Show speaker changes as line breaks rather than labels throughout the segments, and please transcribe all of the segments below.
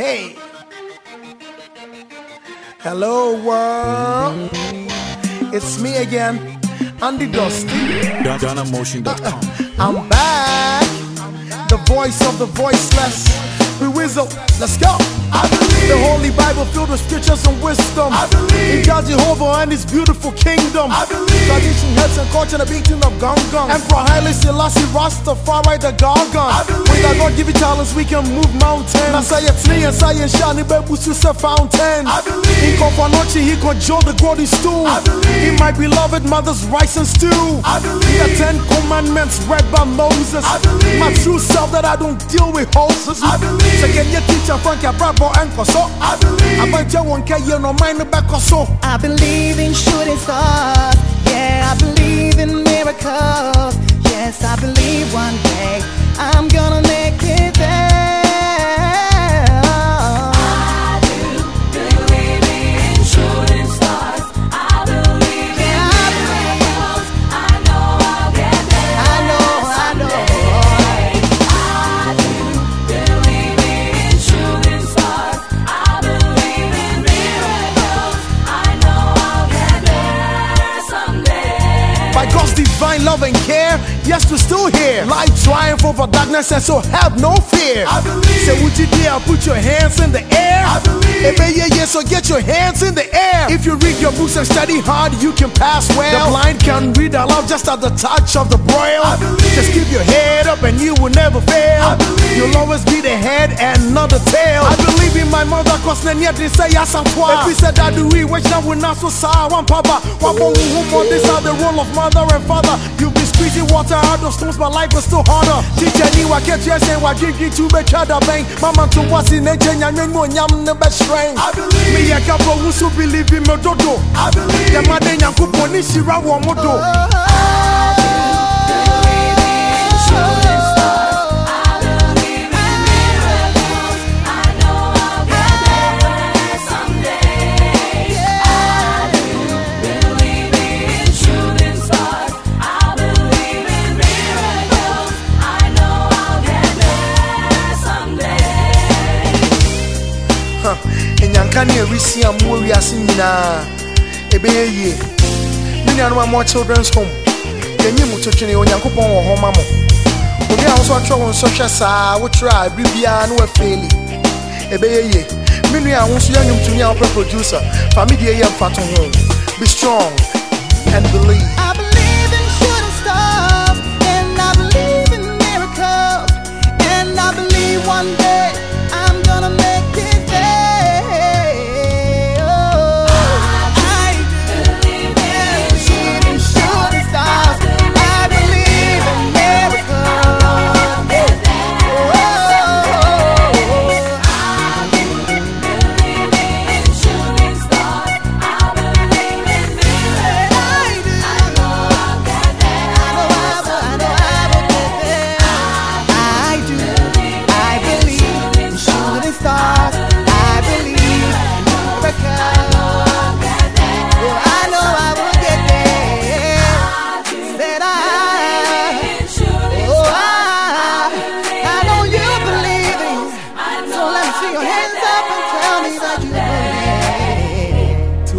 Hey. Hello, world. It's me again, Andy Dusty.
DonnaMotion.com.
I'm back. The voice of the voiceless. Whistle. Let's go.
I believe.
The Holy Bible filled with scriptures and wisdom.
I believe.
In God Jehovah and His beautiful kingdom.
I believe.
Tradition, heads, and culture, the beating of gong gong. Emperor Haile Selassie, Rastafari, the
believe.
With our God given talents, we can move mountains. It's me and shiny, baby, a fountain.
I believe.
In Komfo Anokye, he control the golden stool.
I believe.
In my beloved mother's rice and stew.
I believe.
The Ten Commandments read by Moses.
I believe.
My true self that I don't deal with horses.
I believe.
Second year teacher, Frank Bravo and Koso.
I believe.
Abanja won't you no mind back so.
I believe in shooting stars. Yeah, I believe in miracles. Yes, I believe one day I'm gonna make it there.
Yes, we're still here. Light triumph over darkness, and so have no fear.
I believe.
Say, would you dare put your hands in the air?
I believe.
Hey, baby, yeah, yeah, so get your hands in the air. If you read your books and study hard, you can pass well. The blind can read aloud just at the touch of the braille.
I believe.
Just keep your head up and you will never fail.
I believe.
You'll always be the head and not the tail. I believe in my mother, cause then yet they say yes and If we said that do we, which now we not so sour, one papa. One more for this are the role of mother and father. You've been squeezing water out of stones, my life is still harder. Teacher, you are catch yes and what drink you to be chada bang. Mama to what's in nature, and when one yam the best strength.
I believe.
Me, a couple who so believe in me, dodo.
I believe.
The mother, Yankupo, Nishira, Wamodo. Oh, oh, oh. Ɛnyanka ne awisi a mowɔ wiase nyinaa ɛbɛyɛ yie me nuanom a mɔ children's home yɛnyi mu totwene onyankopɔn wɔ hɔ ma mo obi a wo so atwerɛ wo nsɔhwɛ saa wotwerɛ a bere ne wafeeli ɛbɛyɛ yie me nua a wo nso yɛ nnwomtoni a wopɛ producer fa me yɛ mfa ho be strong and believe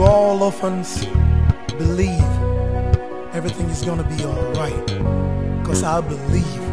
you
all orphans believe everything is gonna be alright because i believe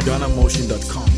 DhanaMotion.com.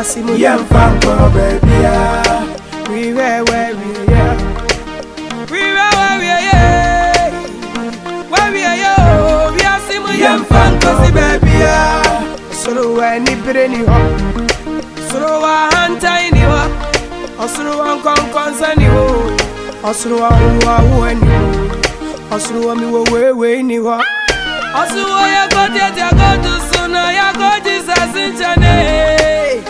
kasi mu yẹn fa nkọ bẹẹbi ya. wíwẹ́ wẹ́ wíyẹ. wíwẹ́ wẹ́ wíyẹ. wẹ́ wíyẹ o bí a sì mu yẹn fa nkọ sí bẹẹbi ya. soro wa ẹni bere ni hɔ. soro wa hantan ni hɔ. ɔsoro wa nkɔnkɔnsa ni hɔ. ɔsoro wa nwa wo ni hɔ. ɔsoro wa mi wo wewe ni hɔ. ɔsoro wa yɛ kó tètè kó tu sùn náà yɛ kó jìsà sí njẹ́ ne.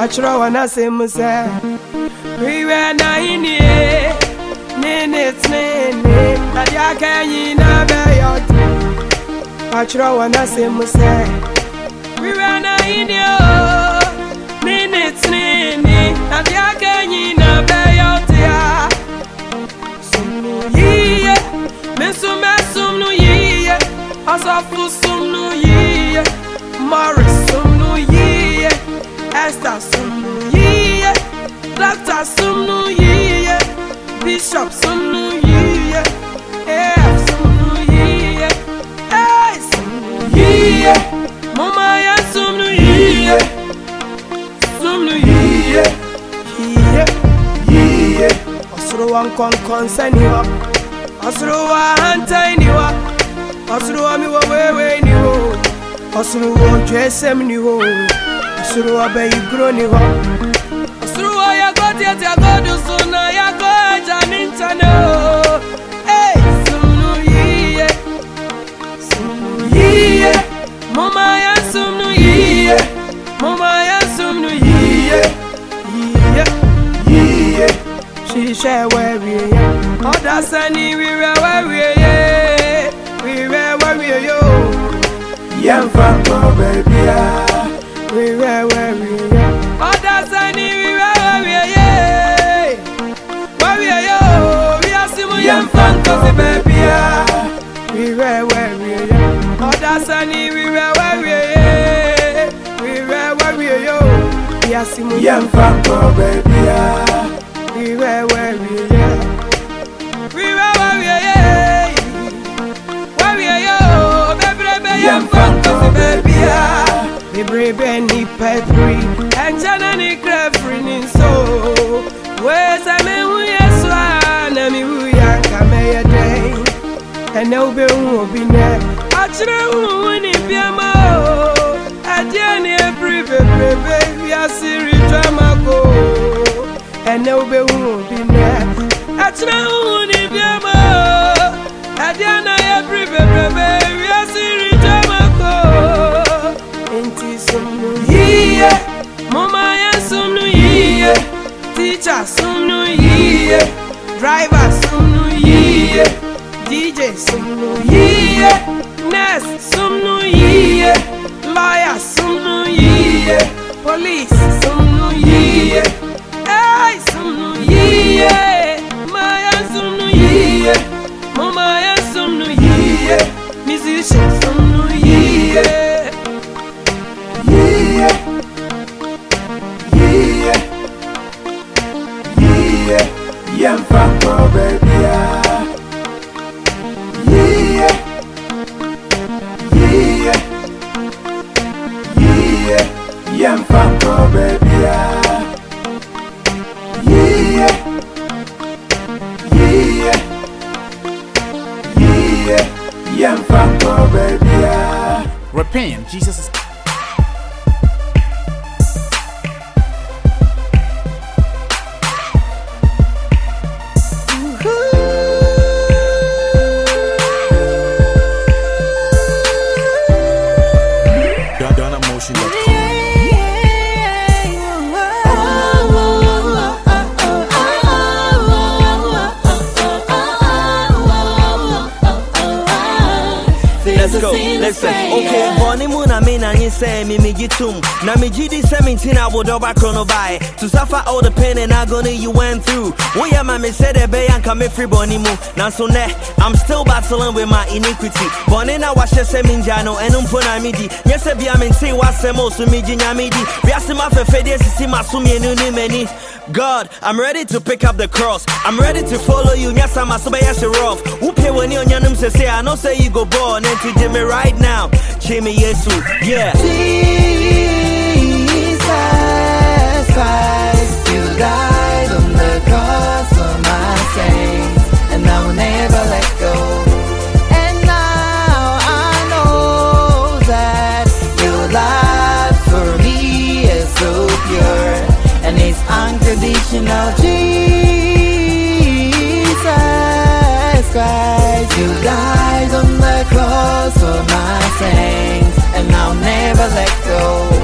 Pachra wana semuse, wiwe na inie, nene tnene, nadia kenyi na beyot. Pachra wana semuse, wiwe na Pastor Sumnu Yiye, Doctor Sumnu Yiye, Bishop Sumnu Yiye, AF Sumnu Yiye, Hey Sumnu Yiye, Momaya Sumnu Yiye, Sumnu Yiye, Yiye, Yiye, Osuru wa nkonkon saniwa, Osuru wa hanta iniwa, Osuru wa miwa wewe niwo, Osuru wa ojwe sem niwo osuru suru ìgbúrò nìkan. òsùrù ọyàgọ́ tiẹ̀ tiẹ̀ gbọ́dọ̀ sùn náà yàgọ́ ẹja ní ìtànà o. sùnù yíyẹ sùnù yíyẹ mo máa yá sùnù yíyẹ
mo máa yá sùnù
yíyẹ yíyẹ yíyẹ ṣiṣẹ́ wẹ̀rì ẹ̀yẹ ọ̀dà sẹ́ni rírẹ̀ wẹ̀rì ẹ̀yẹ rírẹ̀ wẹ̀rì ẹ̀yẹ o. yẹn fa kọ bẹ̀bí a wíwẹ́wẹ́ wíwẹ́. ọ̀dà sẹ́ni wíwẹ́wẹ́ wíwẹ́ wíwẹ́ yóò rí àsìmú yẹn fún kọ́sí bẹ́ẹ̀ bíyà. wíwẹ́wẹ́ wíwẹ́. ọ̀dà sẹ́ni wíwẹ́wẹ́ wíwẹ́ wíwẹ́wẹ́ wíwẹ́ yóò
rí àsìmú yẹn fún
kọ́sí bẹ́ẹ̀ bíyà. wíwẹ́wẹ́ wíwẹ́. wíwẹ́wẹ́ wíwẹ́ wíwẹ́ yóò bẹ́ẹ̀ bẹ́ẹ̀ bẹ́ẹ̀ yẹn fún kọ́sí bẹ́ẹ̀
bíyà
bebrebe
nipa
firi
ɛnkyɛ
na
ne
kra firi ne nso wei sɛ mehu yɛ so a na mehu yɛ anka I dɛn ɛnɛ wobɛhu obi nɛ ɔkyerɛ huhu ne biama o adeɛ ne ɛfiri bebrebe wiase retwama ko. Ɛnɛ wobɛhu obi nɛ ɛkyerɛ huhu ne biama o adeɛ na yɛfiri bebrebe Mama ya nu iye Teacher
sum nu iye Driver sum nu iye DJ sum nu iye Nurse sum nu iye Lawyer sum nu iye Police sum nu iye Hey sum nu iye come free bonny so ne, I'm still battling with my iniquity. Born in a wash a seminjano and umpuna midi. Yes, be a min say what's the most to me, Jinya midi. We are some of a fedias, see my sumi and many. God, I'm ready to pick up the cross. I'm ready to follow you. Yes, I'm a subayas rough. When you're on say, say, I know say you go born and to Jimmy right now. Jimmy Yesu, yeah.
Jesus Christ, you died I will never let go. And now I know that your love for me is so pure, and it's unconditional. Jesus Christ, you died on the cross for my sins, and I'll never let go.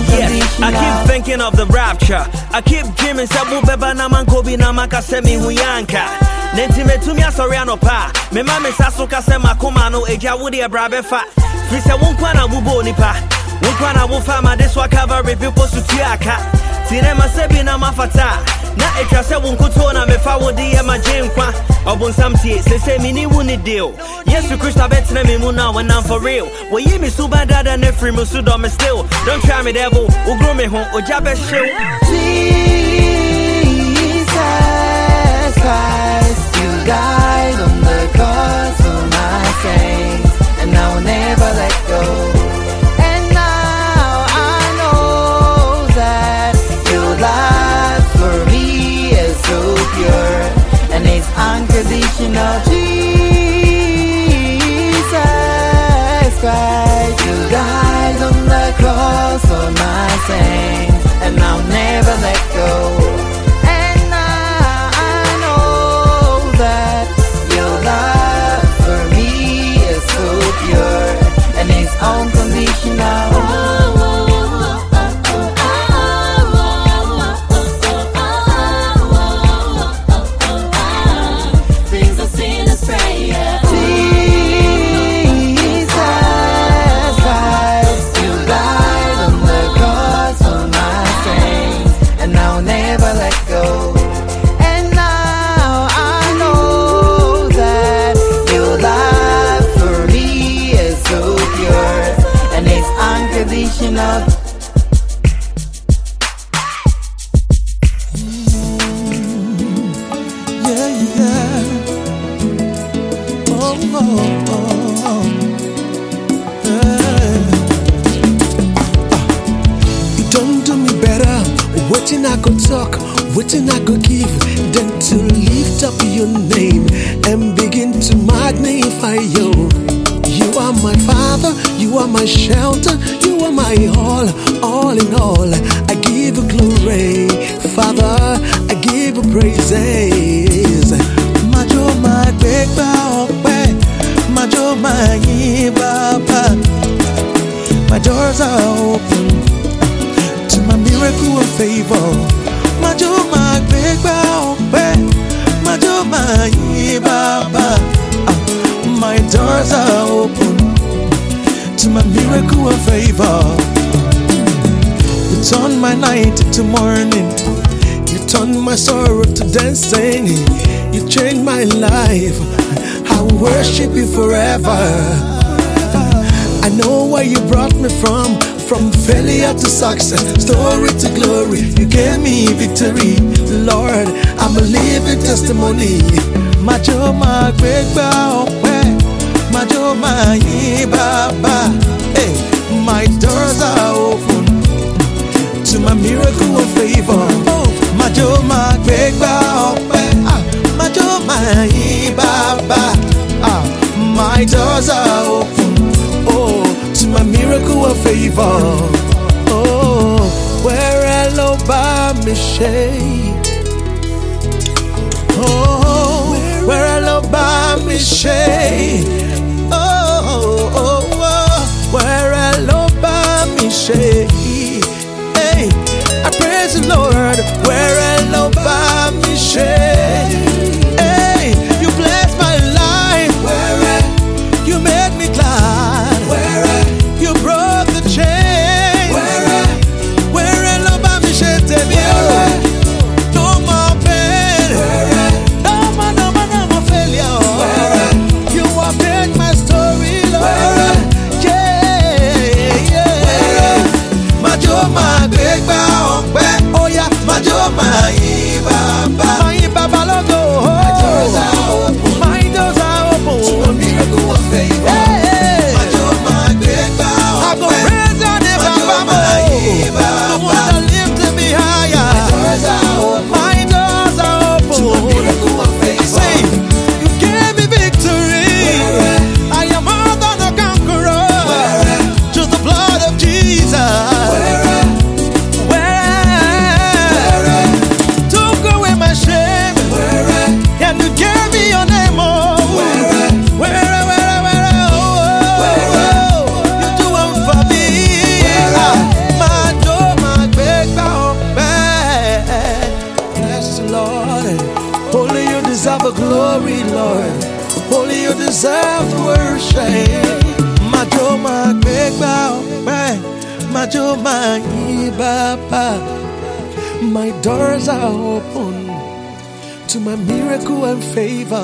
Yes. I keep thinking of the rapture. I keep dreaming sabu beba na mankobi na makasemi huyanka. Nenti metumi asori anopa. Me ma me saso kase makoma no eja wudi ebrabe fa. Frise wunkwa na wubo nipa. Wunkwa na wufa ma this wa cover people su tiaka. Tine masebi na mafata. Na etwa nkoto na mefa wo de yɛ magye nkwa ɔbonsam tie sɛsɛ meni wo ne deal. Yesu kristo abɛtena me mu no wɔnam for real. Wɔyi me so badada na firi me so dɔ me still. Don't try me devil. Wogoro me ho ogya
Jesus Christ, you died on the cross for my sins, and I will never let go. know
where you brought me from. From failure to success, story to glory, you gave me victory. Lord, I'm a living testimony. My jọ̀ọ́ máa gbégbá ọpẹ́, má jọ̀ọ́ máa my doors are open to my miracle of favor. Oh, my jọ̀ọ́ máa gbégbá ọpẹ́, má jọ̀ọ́ máa yìn My doors are open. Oh miracle of favor. Oh, where Eloba Mishay. Oh, where Eloba Mishay. Oh, oh, oh, where Eloba Mishay. Hey, I praise the Lord. Where Eloba Mishay.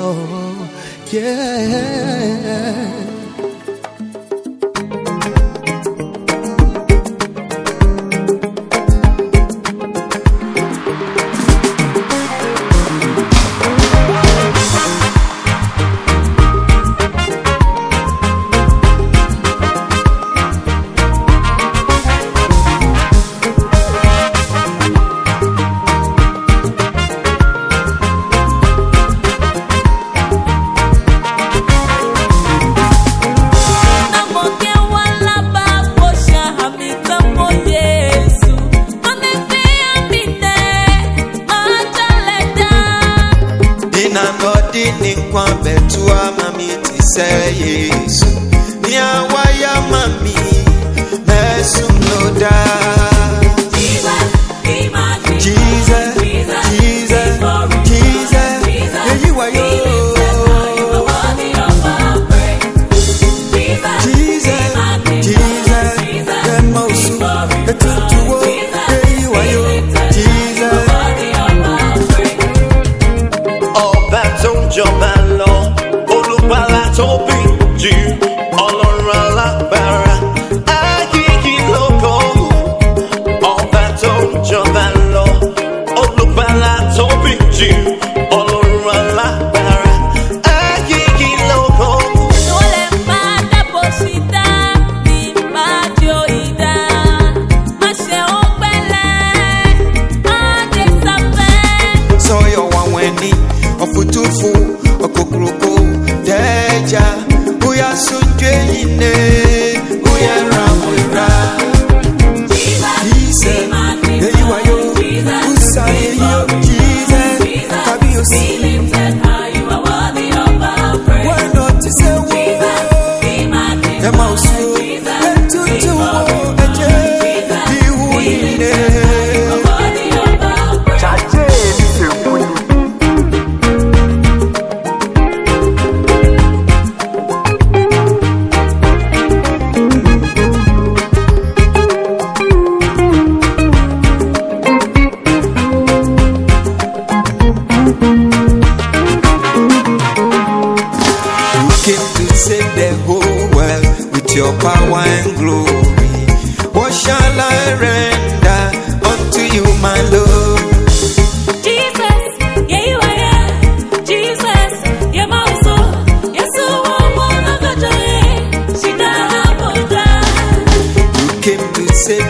哦耶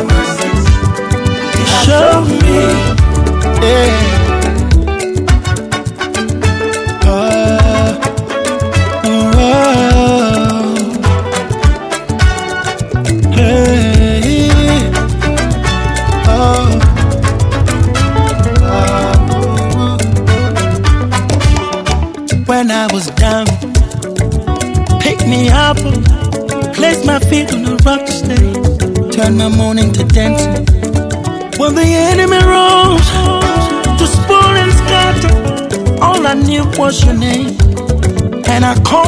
the mercies.
Show me. Yeah.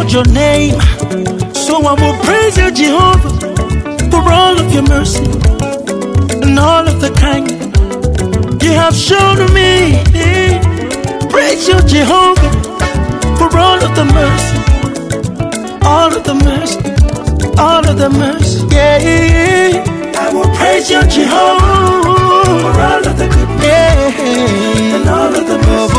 called your name. So I will praise you, Jehovah, for all of your mercy and all of the kindness you have shown to me. Praise you, Jehovah, for all of the mercy, all of the mercy, all of the mercy. Yeah,
I will praise you, Jehovah, for all of the goodness
yeah.
and all of the
mercy.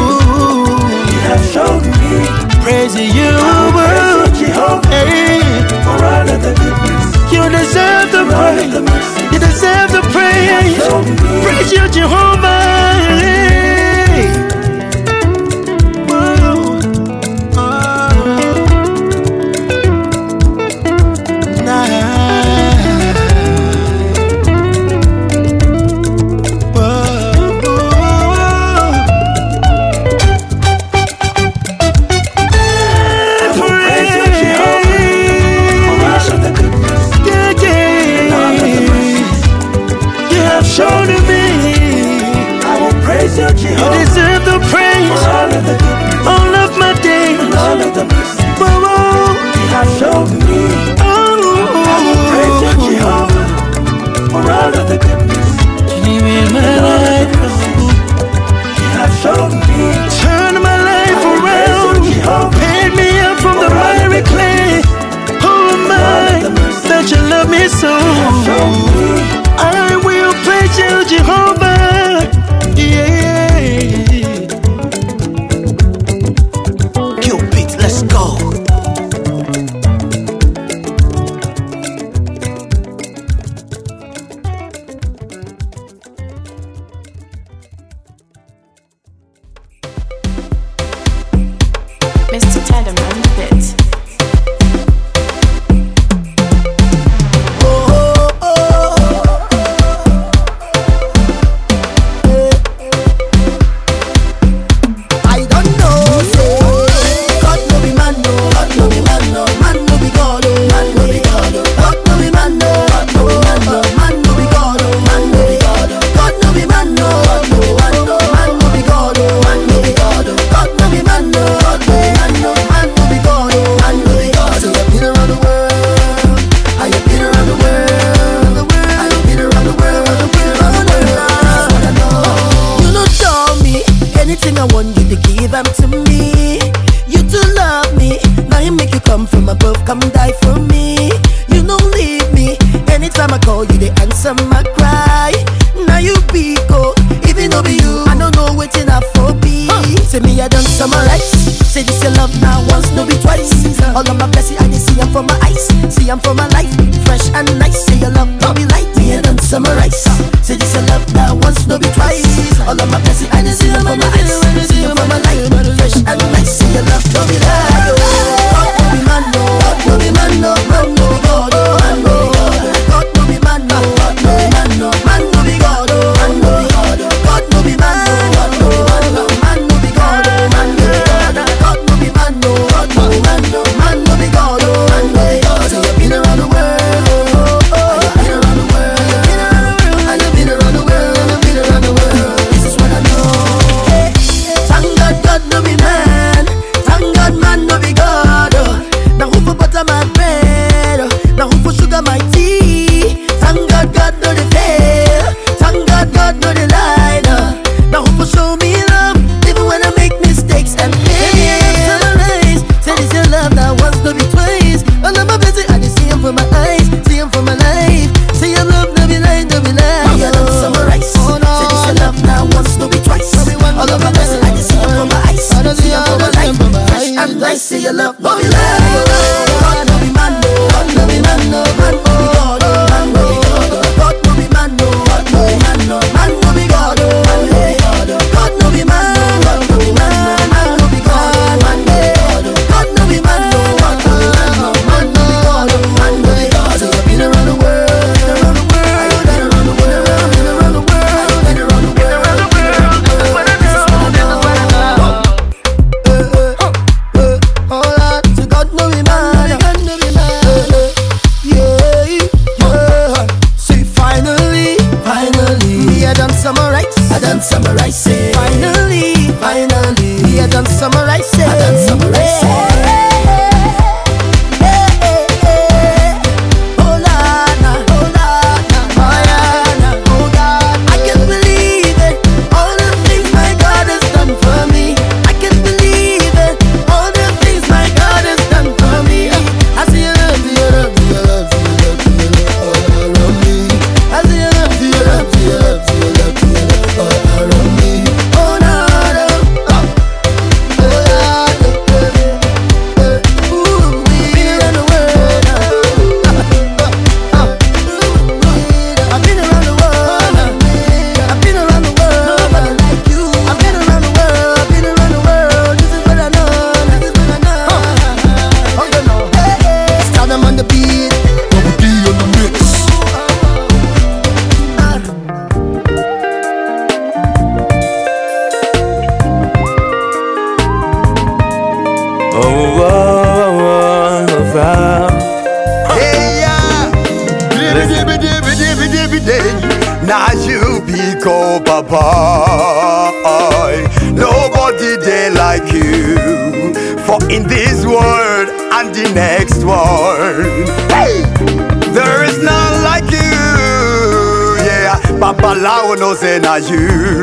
I you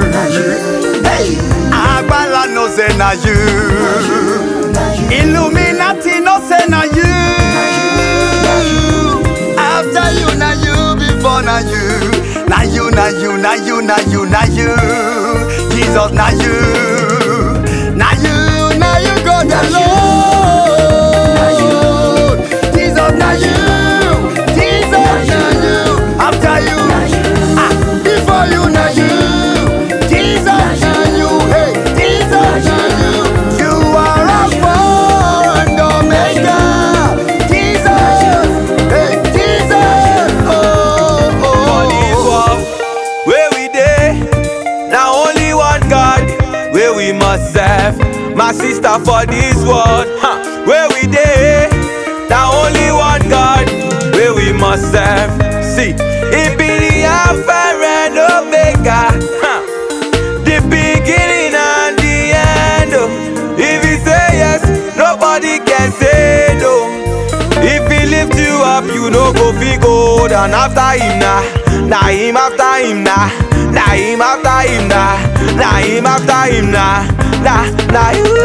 after
him now. Now him after him na Now him after him na Now him after him now. Now, now you.